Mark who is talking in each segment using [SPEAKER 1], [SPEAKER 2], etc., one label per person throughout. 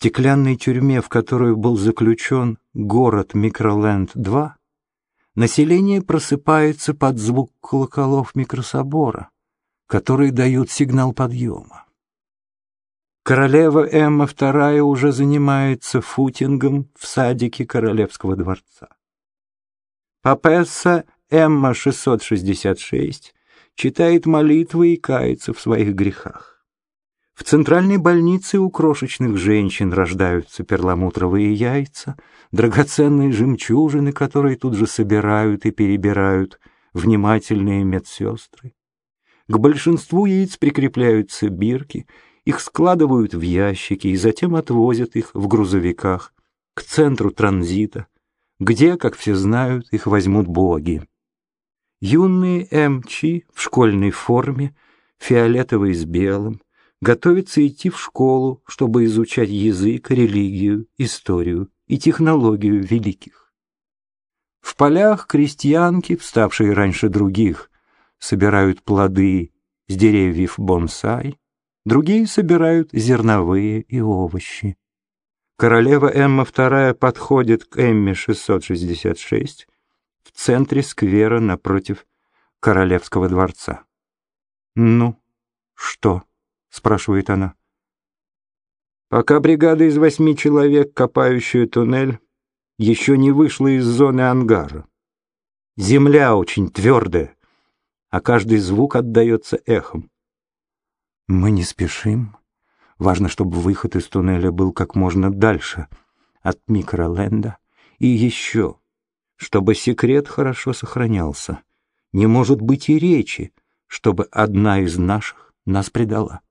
[SPEAKER 1] стеклянной тюрьме, в которую был заключен город Микроленд-2, население просыпается под звук колоколов микрособора, которые дают сигнал подъема. Королева Эмма II уже занимается футингом в садике Королевского дворца. Папесса Эмма 666 читает молитвы и кается в своих грехах. В центральной больнице у крошечных женщин рождаются перламутровые яйца, драгоценные жемчужины, которые тут же собирают и перебирают внимательные медсестры. К большинству яиц прикрепляются бирки, их складывают в ящики и затем отвозят их в грузовиках к центру транзита, где, как все знают, их возьмут боги. Юные МЧ в школьной форме, фиолетовой с белым, готовятся идти в школу, чтобы изучать язык, религию, историю и технологию великих. В полях крестьянки, вставшие раньше других, собирают плоды с деревьев бонсай, другие собирают зерновые и овощи. Королева Эмма II подходит к Эмме 666 в центре сквера напротив Королевского дворца. «Ну, что?» — спрашивает она. «Пока бригада из восьми человек, копающая туннель, еще не вышла из зоны ангара. Земля очень твердая, а каждый звук отдается эхом. Мы не спешим. Важно, чтобы выход из туннеля был как можно дальше от микроленда. И еще чтобы секрет хорошо сохранялся. Не может быть и речи, чтобы одна из наших нас предала.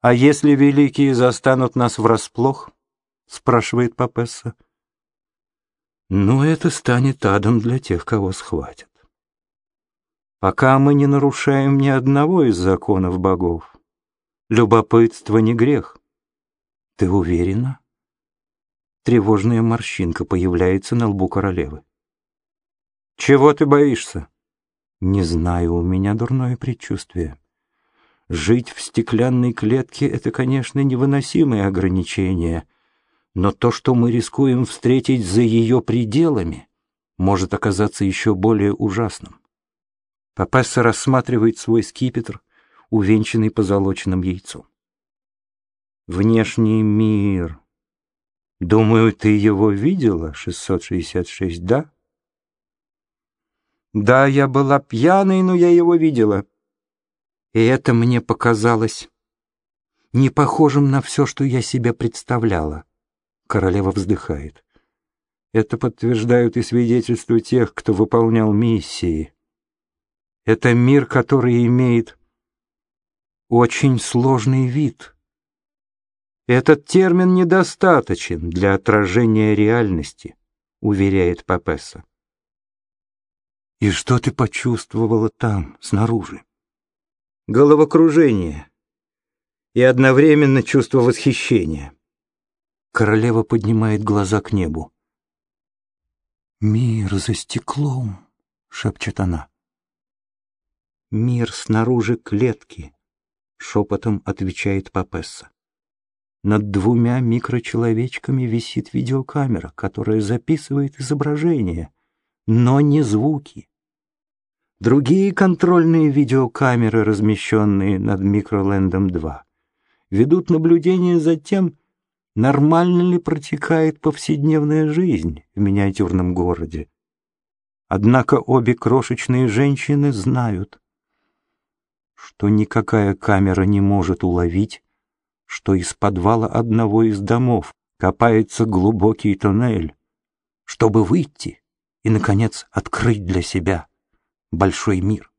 [SPEAKER 1] «А если великие застанут нас врасплох?» — спрашивает Папесса. «Ну, это станет адом для тех, кого схватят. Пока мы не нарушаем ни одного из законов богов, любопытство не грех. Ты уверена?» Тревожная морщинка появляется на лбу королевы. «Чего ты боишься?» «Не знаю, у меня дурное предчувствие. Жить в стеклянной клетке — это, конечно, невыносимые ограничения, но то, что мы рискуем встретить за ее пределами, может оказаться еще более ужасным». Папесса рассматривает свой скипетр, увенчанный позолоченным яйцом. Внешний мир, Думаю, ты его видела, 666, да? Да, я была пьяной, но я его видела. И это мне показалось не похожим на все, что я себе представляла. Королева вздыхает. Это подтверждают и свидетельства тех, кто выполнял миссии. Это мир, который имеет очень сложный вид. Этот термин недостаточен для отражения реальности, уверяет Папесса. И что ты почувствовала там, снаружи? Головокружение и одновременно чувство восхищения. Королева поднимает глаза к небу. «Мир за стеклом», — шепчет она. «Мир снаружи клетки», — шепотом отвечает Папесса. Над двумя микрочеловечками висит видеокамера, которая записывает изображение, но не звуки. Другие контрольные видеокамеры, размещенные над Микролендом-2, ведут наблюдение за тем, нормально ли протекает повседневная жизнь в миниатюрном городе. Однако обе крошечные женщины знают, что никакая камера не может уловить что из подвала одного из домов копается глубокий туннель, чтобы выйти и, наконец, открыть для себя большой мир.